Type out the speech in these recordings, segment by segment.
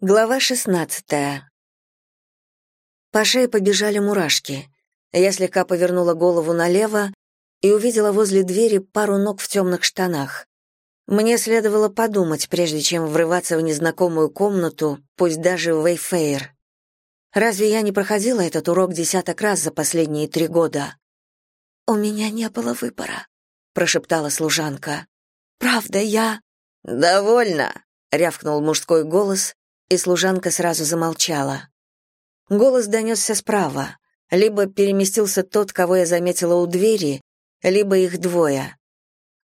Глава шестнадцатая. По шее побежали мурашки. Я слегка повернула голову налево и увидела возле двери пару ног в темных штанах. Мне следовало подумать, прежде чем врываться в незнакомую комнату, пусть даже в Вейфейр. Разве я не проходила этот урок десяток раз за последние три года? «У меня не было выбора», — прошептала служанка. «Правда, я...» «Довольно», — рявкнул мужской голос, и служанка сразу замолчала. Голос донесся справа. Либо переместился тот, кого я заметила у двери, либо их двое.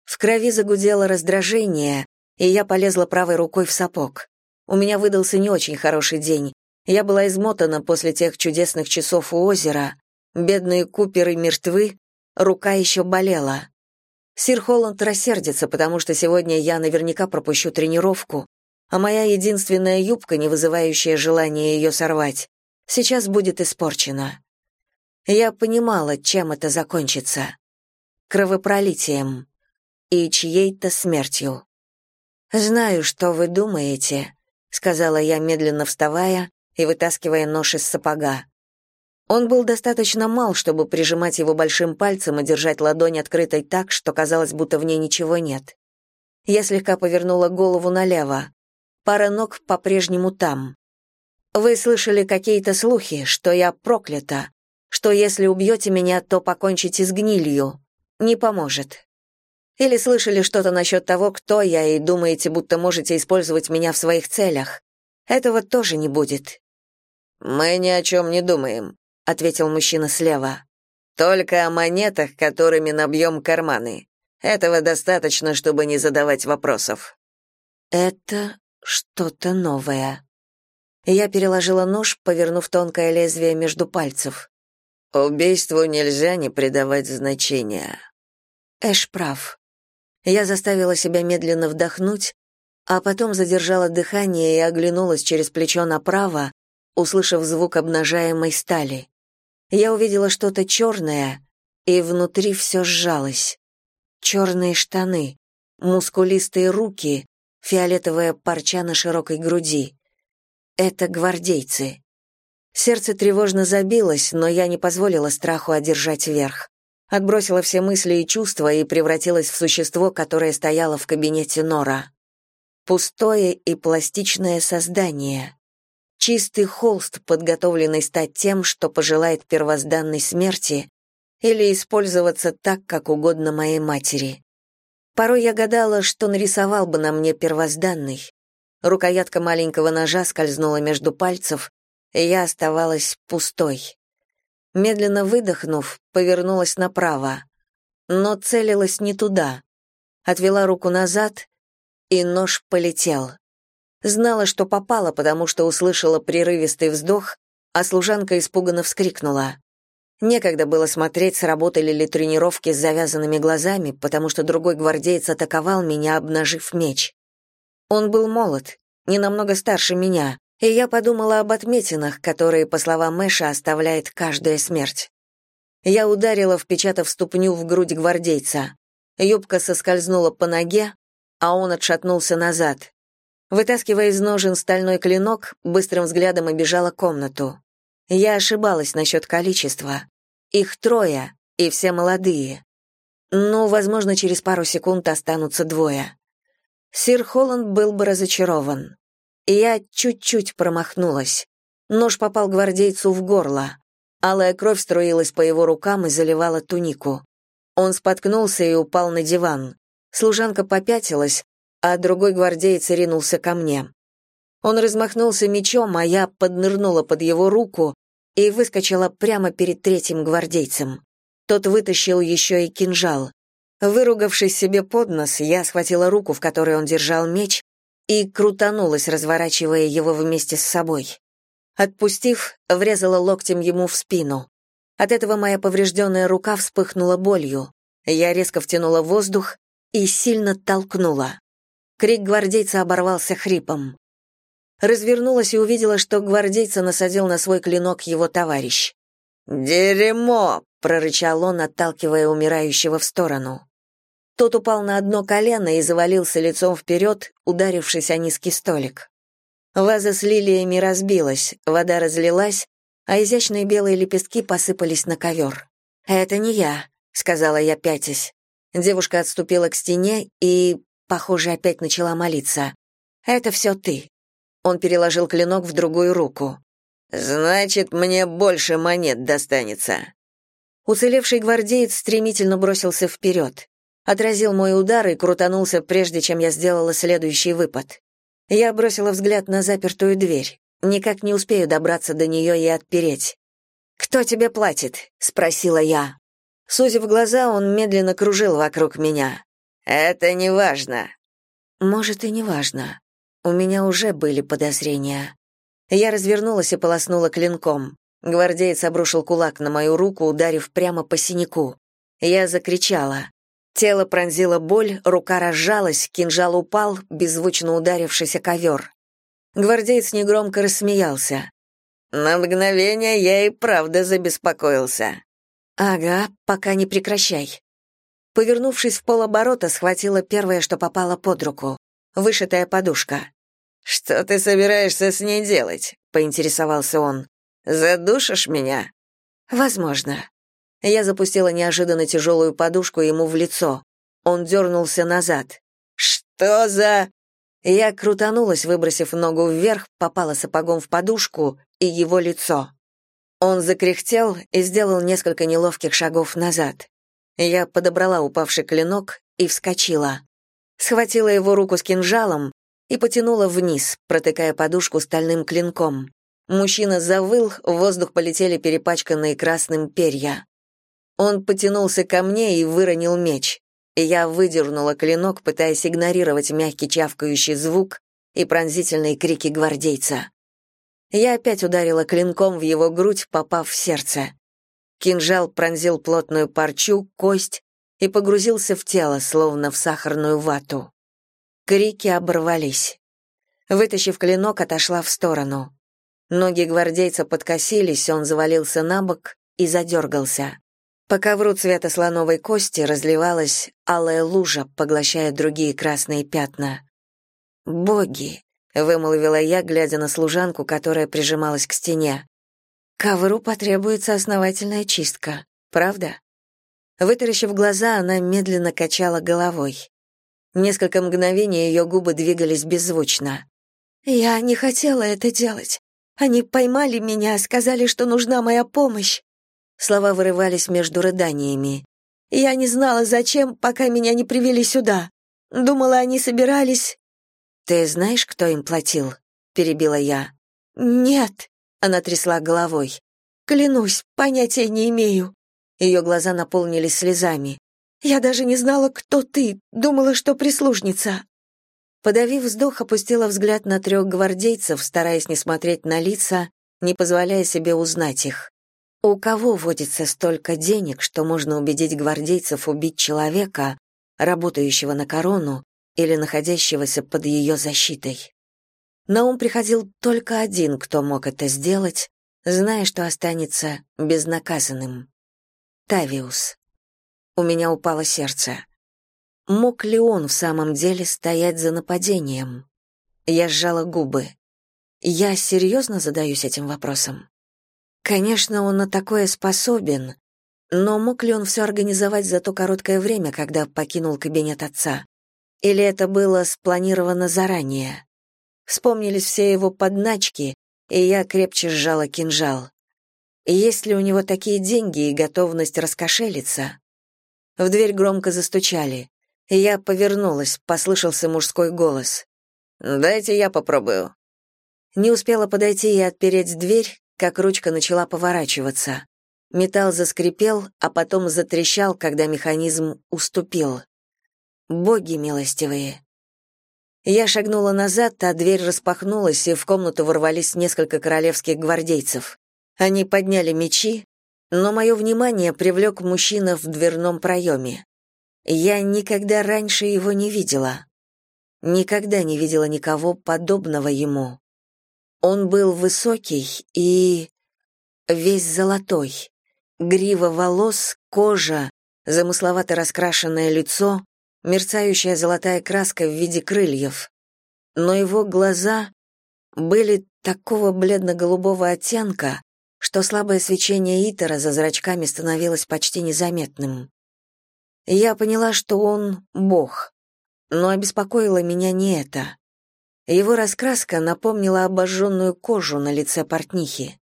В крови загудело раздражение, и я полезла правой рукой в сапог. У меня выдался не очень хороший день. Я была измотана после тех чудесных часов у озера. Бедные куперы мертвы, рука еще болела. Сир Холланд рассердится, потому что сегодня я наверняка пропущу тренировку, а моя единственная юбка, не вызывающая желания ее сорвать, сейчас будет испорчена. Я понимала, чем это закончится. Кровопролитием и чьей-то смертью. «Знаю, что вы думаете», — сказала я, медленно вставая и вытаскивая нож из сапога. Он был достаточно мал, чтобы прижимать его большим пальцем и держать ладонь открытой так, что казалось, будто в ней ничего нет. Я слегка повернула голову налево. Пара ног по-прежнему там. Вы слышали какие-то слухи, что я проклята, что если убьете меня, то покончите с гнилью. Не поможет. Или слышали что-то насчет того, кто я, и думаете, будто можете использовать меня в своих целях. Этого тоже не будет. Мы ни о чем не думаем, ответил мужчина слева. Только о монетах, которыми набьем карманы. Этого достаточно, чтобы не задавать вопросов. Это что-то новое. Я переложила нож, повернув тонкое лезвие между пальцев. Убийству нельзя не придавать значения. Эш прав. Я заставила себя медленно вдохнуть, а потом задержала дыхание и оглянулась через плечо направо, услышав звук обнажаемой стали. Я увидела что-то черное, и внутри все сжалось. Черные штаны, мускулистые руки, фиолетовая парча на широкой груди. Это гвардейцы. Сердце тревожно забилось, но я не позволила страху одержать верх. Отбросила все мысли и чувства и превратилась в существо, которое стояло в кабинете Нора. Пустое и пластичное создание. Чистый холст, подготовленный стать тем, что пожелает первозданной смерти, или использоваться так, как угодно моей матери. Порой я гадала, что нарисовал бы на мне первозданный. Рукоятка маленького ножа скользнула между пальцев, и я оставалась пустой. Медленно выдохнув, повернулась направо, но целилась не туда. Отвела руку назад, и нож полетел. Знала, что попала, потому что услышала прерывистый вздох, а служанка испуганно вскрикнула. Некогда было смотреть, сработали ли тренировки с завязанными глазами, потому что другой гвардеец атаковал меня, обнажив меч. Он был молод, не намного старше меня, и я подумала об отметинах, которые, по словам Мэша, оставляет каждая смерть. Я ударила, впечатав ступню в грудь гвардейца. Юбка соскользнула по ноге, а он отшатнулся назад. Вытаскивая из ножен стальной клинок, быстрым взглядом обежала комнату. Я ошибалась насчет количества. Их трое, и все молодые. Ну, возможно, через пару секунд останутся двое. Сир Холланд был бы разочарован. Я чуть-чуть промахнулась. Нож попал гвардейцу в горло. Алая кровь струилась по его рукам и заливала тунику. Он споткнулся и упал на диван. Служанка попятилась, а другой гвардеец ринулся ко мне. Он размахнулся мечом, а я поднырнула под его руку и выскочила прямо перед третьим гвардейцем. Тот вытащил еще и кинжал. Выругавшись себе под нос, я схватила руку, в которой он держал меч, и крутанулась, разворачивая его вместе с собой. Отпустив, врезала локтем ему в спину. От этого моя поврежденная рука вспыхнула болью. Я резко втянула воздух и сильно толкнула. Крик гвардейца оборвался хрипом развернулась и увидела, что гвардейца насадил на свой клинок его товарищ. «Дерьмо!» — прорычал он, отталкивая умирающего в сторону. Тот упал на одно колено и завалился лицом вперед, ударившись о низкий столик. Ваза с лилиями разбилась, вода разлилась, а изящные белые лепестки посыпались на ковер. «Это не я», — сказала я, пятясь. Девушка отступила к стене и, похоже, опять начала молиться. «Это все ты». Он переложил клинок в другую руку. «Значит, мне больше монет достанется». Уцелевший гвардеец стремительно бросился вперед. Отразил мой удар и крутанулся, прежде чем я сделала следующий выпад. Я бросила взгляд на запертую дверь. Никак не успею добраться до нее и отпереть. «Кто тебе платит?» — спросила я. Сузив глаза, он медленно кружил вокруг меня. «Это не важно». «Может, и не важно. У меня уже были подозрения». Я развернулась и полоснула клинком. Гвардеец обрушил кулак на мою руку, ударив прямо по синяку. Я закричала. Тело пронзило боль, рука разжалась, кинжал упал, беззвучно ударившийся ковер. Гвардеец негромко рассмеялся. «На мгновение я и правда забеспокоился». «Ага, пока не прекращай». Повернувшись в полоборота, схватила первое, что попало под руку. Вышитая подушка. «Что ты собираешься с ней делать?» — поинтересовался он. «Задушишь меня?» «Возможно». Я запустила неожиданно тяжелую подушку ему в лицо. Он дернулся назад. «Что за...» Я крутанулась, выбросив ногу вверх, попала сапогом в подушку и его лицо. Он закряхтел и сделал несколько неловких шагов назад. Я подобрала упавший клинок и вскочила. Схватила его руку с кинжалом и потянула вниз, протыкая подушку стальным клинком. Мужчина завыл, в воздух полетели перепачканные красным перья. Он потянулся ко мне и выронил меч. Я выдернула клинок, пытаясь игнорировать мягкий чавкающий звук и пронзительные крики гвардейца. Я опять ударила клинком в его грудь, попав в сердце. Кинжал пронзил плотную парчу, кость и погрузился в тело, словно в сахарную вату. Крики оборвались. Вытащив клинок, отошла в сторону. Ноги гвардейца подкосились, он завалился на бок и задергался. По ковру цвета слоновой кости разливалась алая лужа, поглощая другие красные пятна. «Боги!» — вымолвила я, глядя на служанку, которая прижималась к стене. «Ковру потребуется основательная чистка, правда?» Вытаращив глаза, она медленно качала головой. Несколько мгновений ее губы двигались беззвучно. «Я не хотела это делать. Они поймали меня, сказали, что нужна моя помощь. Слова вырывались между рыданиями. Я не знала, зачем, пока меня не привели сюда. Думала, они собирались... Ты знаешь, кто им платил? перебила я. Нет, она трясла головой. Клянусь, понятия не имею. Ее глаза наполнились слезами. Я даже не знала, кто ты, думала, что прислужница. Подавив вздох, опустила взгляд на трех гвардейцев, стараясь не смотреть на лица, не позволяя себе узнать их. У кого водится столько денег, что можно убедить гвардейцев убить человека, работающего на корону или находящегося под ее защитой? На ум приходил только один, кто мог это сделать, зная, что останется безнаказанным. Тавиус. У меня упало сердце. Мог ли он в самом деле стоять за нападением? Я сжала губы. Я серьезно задаюсь этим вопросом. Конечно, он на такое способен, но мог ли он все организовать за то короткое время, когда покинул кабинет отца? Или это было спланировано заранее? Вспомнились все его подначки, и я крепче сжала кинжал. Есть ли у него такие деньги и готовность раскошелиться? В дверь громко застучали. Я повернулась, послышался мужской голос. «Дайте я попробую». Не успела подойти и отпереть дверь, как ручка начала поворачиваться. Металл заскрипел, а потом затрещал, когда механизм уступил. Боги милостивые. Я шагнула назад, а дверь распахнулась, и в комнату ворвались несколько королевских гвардейцев. Они подняли мечи, но мое внимание привлек мужчина в дверном проеме. Я никогда раньше его не видела. Никогда не видела никого подобного ему. Он был высокий и весь золотой. Грива волос, кожа, замысловато раскрашенное лицо, мерцающая золотая краска в виде крыльев. Но его глаза... были такого бледно-голубого оттенка, что слабое свечение Итера за зрачками становилось почти незаметным. Я поняла, что он — бог, но обеспокоило меня не это. Его раскраска напомнила обожженную кожу на лице портнихи.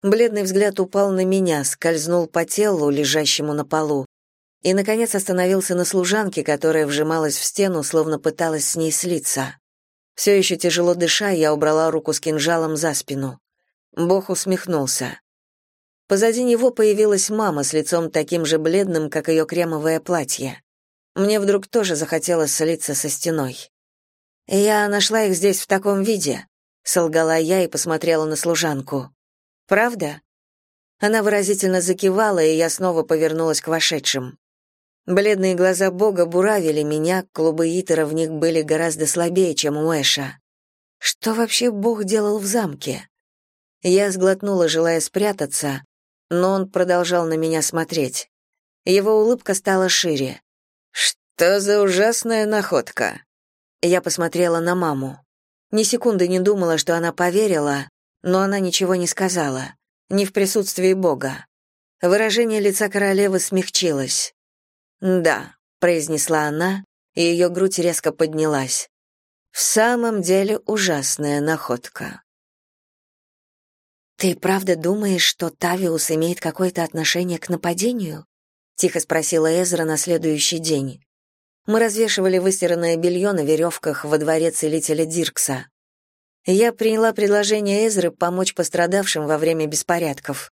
Бледный взгляд упал на меня, скользнул по телу, лежащему на полу, и, наконец, остановился на служанке, которая вжималась в стену, словно пыталась с ней слиться. Все еще тяжело дыша, я убрала руку с кинжалом за спину. Бог усмехнулся. Позади него появилась мама с лицом таким же бледным, как ее кремовое платье. Мне вдруг тоже захотелось слиться со стеной. «Я нашла их здесь в таком виде», — солгала я и посмотрела на служанку. «Правда?» Она выразительно закивала, и я снова повернулась к вошедшим. Бледные глаза Бога буравили меня, клубы Итера в них были гораздо слабее, чем у Эша. Что вообще Бог делал в замке? Я сглотнула, желая спрятаться, но он продолжал на меня смотреть. Его улыбка стала шире. «Что за ужасная находка?» Я посмотрела на маму. Ни секунды не думала, что она поверила, но она ничего не сказала. Не в присутствии Бога. Выражение лица королевы смягчилось. «Да», — произнесла она, и ее грудь резко поднялась. «В самом деле ужасная находка». «Ты правда думаешь, что Тавиус имеет какое-то отношение к нападению?» — тихо спросила Эзра на следующий день. Мы развешивали выстиранное белье на веревках во дворе целителя Диркса. Я приняла предложение Эзры помочь пострадавшим во время беспорядков.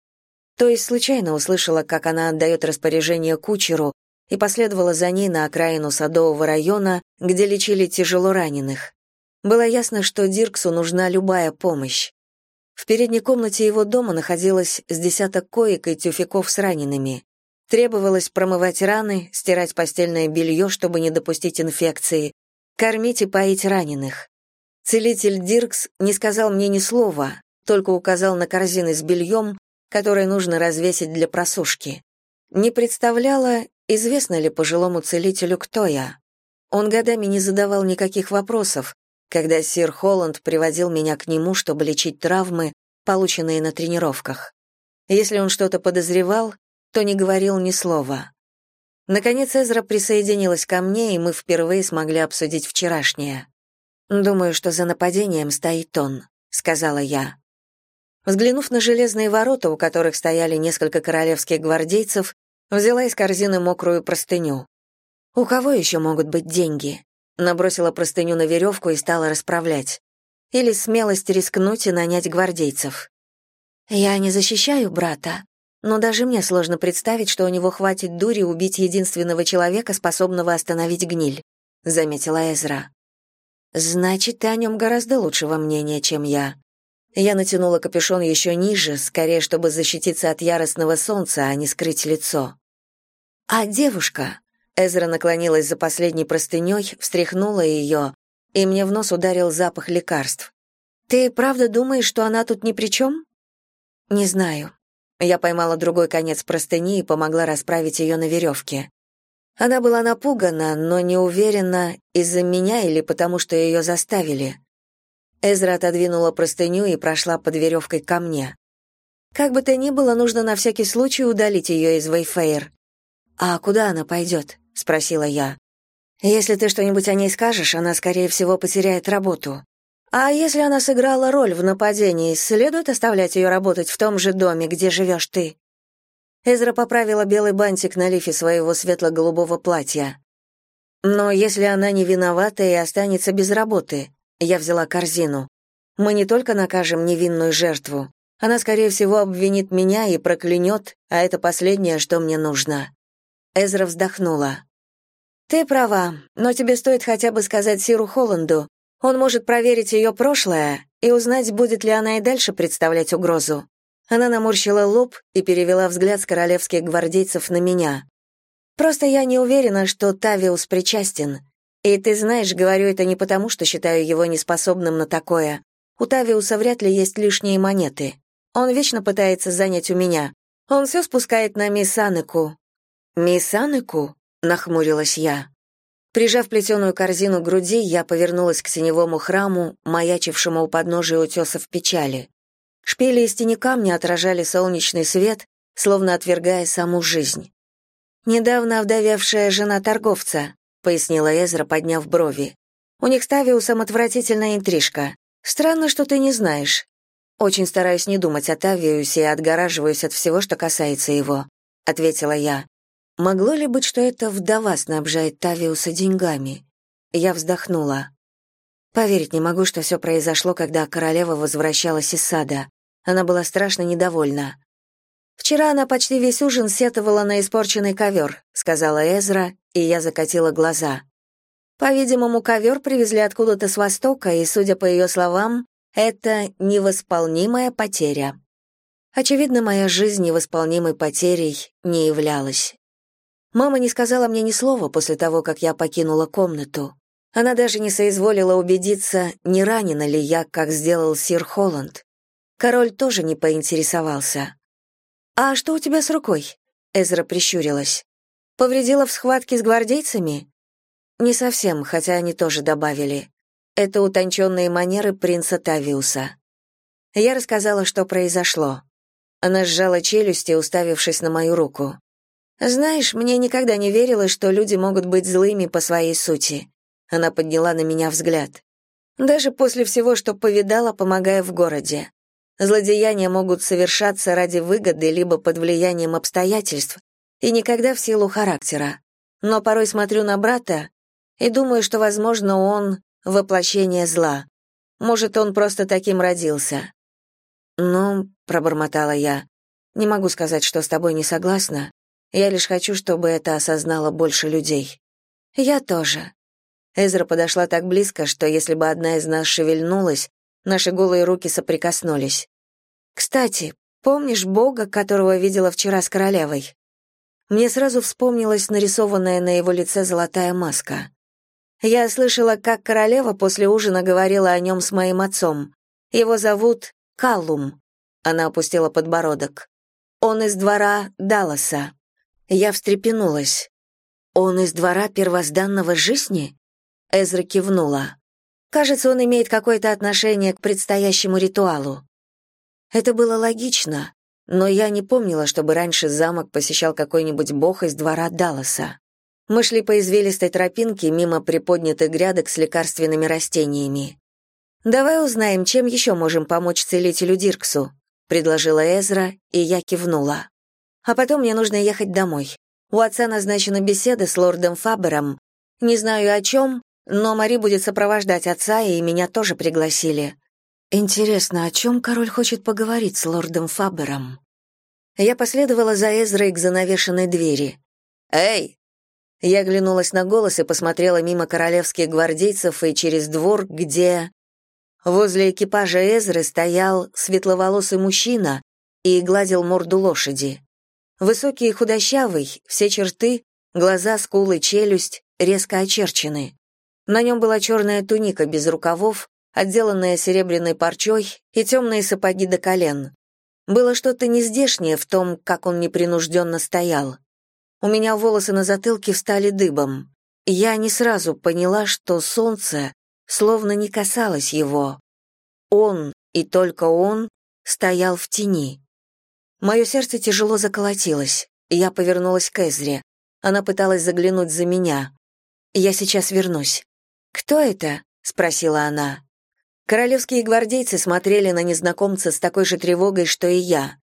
То есть случайно услышала, как она отдает распоряжение кучеру, и последовала за ней на окраину Садового района, где лечили тяжело раненых. Было ясно, что Дирксу нужна любая помощь. В передней комнате его дома находилось с десяток коек и тюфяков с ранеными. Требовалось промывать раны, стирать постельное белье, чтобы не допустить инфекции, кормить и поить раненых. Целитель Диркс не сказал мне ни слова, только указал на корзины с бельем, которые нужно развесить для просушки. Не представляла, известно ли пожилому целителю, кто я. Он годами не задавал никаких вопросов, когда сир Холланд приводил меня к нему, чтобы лечить травмы, полученные на тренировках. Если он что-то подозревал, то не говорил ни слова. Наконец Эзра присоединилась ко мне, и мы впервые смогли обсудить вчерашнее. «Думаю, что за нападением стоит он», — сказала я. Взглянув на железные ворота, у которых стояли несколько королевских гвардейцев, взяла из корзины мокрую простыню. «У кого еще могут быть деньги?» Набросила простыню на веревку и стала расправлять. Или смелость рискнуть и нанять гвардейцев. «Я не защищаю брата, но даже мне сложно представить, что у него хватит дури убить единственного человека, способного остановить гниль», — заметила Эзра. «Значит, ты о нем гораздо лучшего мнения, чем я». Я натянула капюшон еще ниже, скорее, чтобы защититься от яростного солнца, а не скрыть лицо. «А девушка?» Эзра наклонилась за последней простыней, встряхнула ее, и мне в нос ударил запах лекарств. «Ты правда думаешь, что она тут ни при чем?» «Не знаю. Я поймала другой конец простыни и помогла расправить ее на веревке. Она была напугана, но не уверена, из-за меня или потому, что ее заставили. Эзра отодвинула простыню и прошла под веревкой ко мне. Как бы то ни было, нужно на всякий случай удалить ее из Вейфейр. «А куда она пойдет?» — спросила я. «Если ты что-нибудь о ней скажешь, она, скорее всего, потеряет работу. А если она сыграла роль в нападении, следует оставлять ее работать в том же доме, где живешь ты?» Эзра поправила белый бантик на лифе своего светло-голубого платья. «Но если она не виновата и останется без работы», я взяла корзину. «Мы не только накажем невинную жертву, она, скорее всего, обвинит меня и проклянет, а это последнее, что мне нужно». Эзра вздохнула. «Ты права, но тебе стоит хотя бы сказать Сиру Холланду, он может проверить ее прошлое и узнать, будет ли она и дальше представлять угрозу. Она наморщила лоб и перевела взгляд с королевских гвардейцев на меня. Просто я не уверена, что Тавиус причастен. И ты знаешь, говорю это не потому, что считаю его неспособным на такое. У Тавиуса вряд ли есть лишние монеты. Он вечно пытается занять у меня. Он все спускает на мисс Анеку. «Мисс Анеку?» — нахмурилась я. Прижав плетеную корзину к груди, я повернулась к теневому храму, маячившему у подножия утесов печали. Шпили из тени камня отражали солнечный свет, словно отвергая саму жизнь. «Недавно овдовевшая жена торговца», — пояснила Эзра, подняв брови. «У них с Тавиусом отвратительная интрижка. Странно, что ты не знаешь. Очень стараюсь не думать о Тавиусе и отгораживаюсь от всего, что касается его», — ответила я. Могло ли быть, что эта вдова снабжает Тавиуса деньгами? Я вздохнула. Поверить не могу, что все произошло, когда королева возвращалась из сада. Она была страшно недовольна. «Вчера она почти весь ужин сетовала на испорченный ковер», — сказала Эзра, и я закатила глаза. По-видимому, ковер привезли откуда-то с востока, и, судя по ее словам, это невосполнимая потеря. Очевидно, моя жизнь невосполнимой потерей не являлась. Мама не сказала мне ни слова после того, как я покинула комнату. Она даже не соизволила убедиться, не ранена ли я, как сделал сир Холланд. Король тоже не поинтересовался. «А что у тебя с рукой?» Эзра прищурилась. «Повредила в схватке с гвардейцами?» «Не совсем, хотя они тоже добавили. Это утонченные манеры принца Тавиуса». Я рассказала, что произошло. Она сжала челюсти, уставившись на мою руку. Знаешь, мне никогда не верилось, что люди могут быть злыми по своей сути. Она подняла на меня взгляд. Даже после всего, что повидала, помогая в городе. Злодеяния могут совершаться ради выгоды либо под влиянием обстоятельств, и никогда в силу характера. Но порой смотрю на брата и думаю, что, возможно, он — воплощение зла. Может, он просто таким родился. «Ну», — пробормотала я, — «не могу сказать, что с тобой не согласна. Я лишь хочу, чтобы это осознало больше людей. Я тоже. Эзра подошла так близко, что если бы одна из нас шевельнулась, наши голые руки соприкоснулись. Кстати, помнишь Бога, которого видела вчера с королевой? Мне сразу вспомнилась нарисованная на его лице золотая маска. Я слышала, как королева после ужина говорила о нем с моим отцом. Его зовут Каллум. Она опустила подбородок. Он из двора Далласа. Я встрепенулась. «Он из двора первозданного жизни?» Эзра кивнула. «Кажется, он имеет какое-то отношение к предстоящему ритуалу». Это было логично, но я не помнила, чтобы раньше замок посещал какой-нибудь бог из двора Далласа. Мы шли по извилистой тропинке мимо приподнятых грядок с лекарственными растениями. «Давай узнаем, чем еще можем помочь целителю Дирксу», — предложила Эзра, и я кивнула. А потом мне нужно ехать домой. У отца назначена беседа с лордом Фабером. Не знаю о чем, но Мари будет сопровождать отца, и меня тоже пригласили. Интересно, о чем король хочет поговорить с лордом Фабером? Я последовала за Эзрой к занавешенной двери. «Эй!» Я оглянулась на голос и посмотрела мимо королевских гвардейцев и через двор, где... Возле экипажа Эзры стоял светловолосый мужчина и гладил морду лошади. Высокий и худощавый, все черты, глаза, скулы, челюсть резко очерчены. На нем была черная туника без рукавов, отделанная серебряной парчой и темные сапоги до колен. Было что-то нездешнее в том, как он непринужденно стоял. У меня волосы на затылке встали дыбом. Я не сразу поняла, что солнце словно не касалось его. Он, и только он, стоял в тени. Мое сердце тяжело заколотилось. Я повернулась к Эзре. Она пыталась заглянуть за меня. «Я сейчас вернусь». «Кто это?» — спросила она. Королевские гвардейцы смотрели на незнакомца с такой же тревогой, что и я.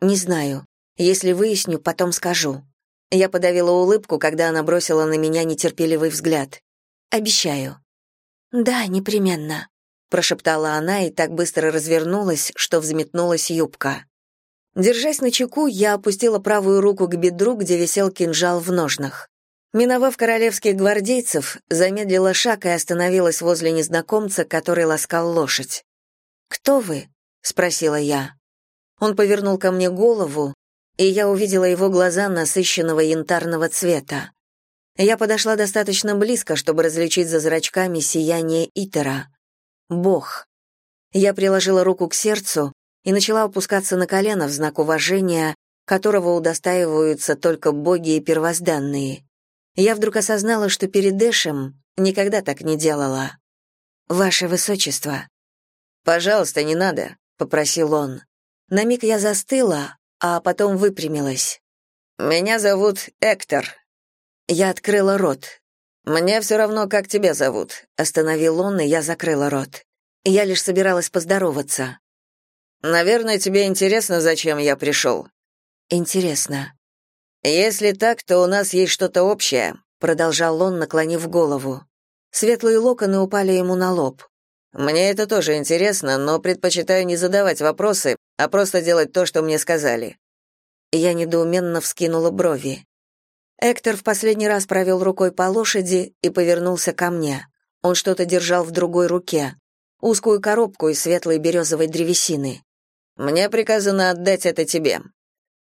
«Не знаю. Если выясню, потом скажу». Я подавила улыбку, когда она бросила на меня нетерпеливый взгляд. «Обещаю». «Да, непременно», — прошептала она и так быстро развернулась, что взметнулась юбка. Держась на чеку, я опустила правую руку к бедру, где висел кинжал в ножнах. Миновав королевских гвардейцев, замедлила шаг и остановилась возле незнакомца, который ласкал лошадь. «Кто вы?» — спросила я. Он повернул ко мне голову, и я увидела его глаза насыщенного янтарного цвета. Я подошла достаточно близко, чтобы различить за зрачками сияние Итера. Бог. Я приложила руку к сердцу и начала опускаться на колено в знак уважения, которого удостаиваются только боги и первозданные. Я вдруг осознала, что перед Эшем никогда так не делала. «Ваше Высочество». «Пожалуйста, не надо», — попросил он. На миг я застыла, а потом выпрямилась. «Меня зовут Эктор». Я открыла рот. «Мне все равно, как тебя зовут», — остановил он, и я закрыла рот. Я лишь собиралась поздороваться. «Наверное, тебе интересно, зачем я пришел?» «Интересно». «Если так, то у нас есть что-то общее», — продолжал он, наклонив голову. Светлые локоны упали ему на лоб. «Мне это тоже интересно, но предпочитаю не задавать вопросы, а просто делать то, что мне сказали». Я недоуменно вскинула брови. Эктор в последний раз провел рукой по лошади и повернулся ко мне. Он что-то держал в другой руке. Узкую коробку из светлой березовой древесины. «Мне приказано отдать это тебе».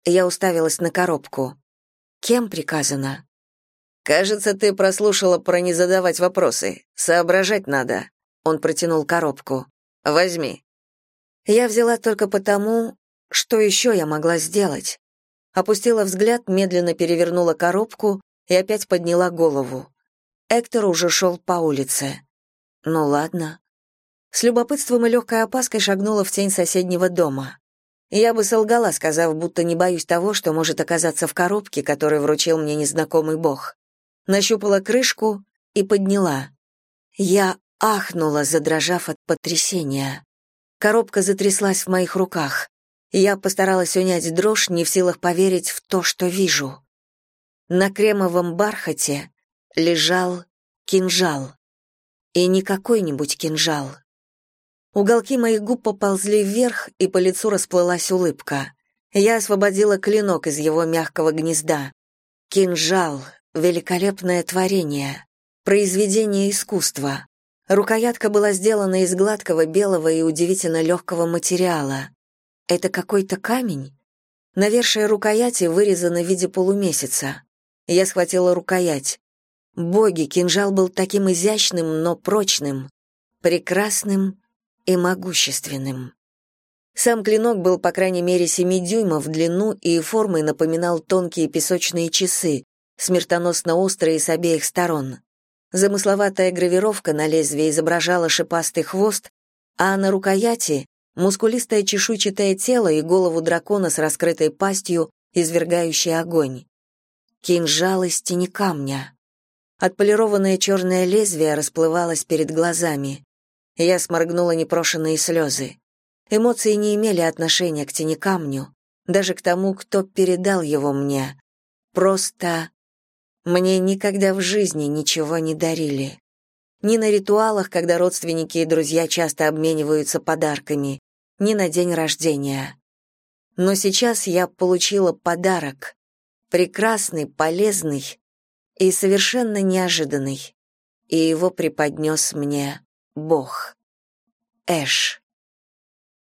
Я уставилась на коробку. «Кем приказано?» «Кажется, ты прослушала про не задавать вопросы. Соображать надо». Он протянул коробку. «Возьми». Я взяла только потому, что еще я могла сделать опустила взгляд, медленно перевернула коробку и опять подняла голову. Эктор уже шел по улице. Ну ладно. С любопытством и легкой опаской шагнула в тень соседнего дома. Я бы солгала, сказав, будто не боюсь того, что может оказаться в коробке, которую вручил мне незнакомый бог. Нащупала крышку и подняла. Я ахнула, задрожав от потрясения. Коробка затряслась в моих руках. Я постаралась унять дрожь, не в силах поверить в то, что вижу. На кремовом бархате лежал кинжал. И не какой-нибудь кинжал. Уголки моих губ поползли вверх, и по лицу расплылась улыбка. Я освободила клинок из его мягкого гнезда. Кинжал — великолепное творение, произведение искусства. Рукоятка была сделана из гладкого белого и удивительно легкого материала. Это какой-то камень? Навершие рукояти вырезано в виде полумесяца. Я схватила рукоять. Боги, кинжал был таким изящным, но прочным, прекрасным и могущественным. Сам клинок был по крайней мере семи дюймов в длину и формой напоминал тонкие песочные часы, смертоносно острые с обеих сторон. Замысловатая гравировка на лезвии изображала шипастый хвост, а на рукояти мускулистое чешуйчатое тело и голову дракона с раскрытой пастью, извергающей огонь. Кинжал из тени камня. Отполированное черное лезвие расплывалось перед глазами. Я сморгнула непрошенные слезы. Эмоции не имели отношения к тени камню, даже к тому, кто передал его мне. Просто мне никогда в жизни ничего не дарили. Ни на ритуалах, когда родственники и друзья часто обмениваются подарками, ни на день рождения. Но сейчас я получила подарок, прекрасный, полезный и совершенно неожиданный, и его преподнес мне Бог. Эш.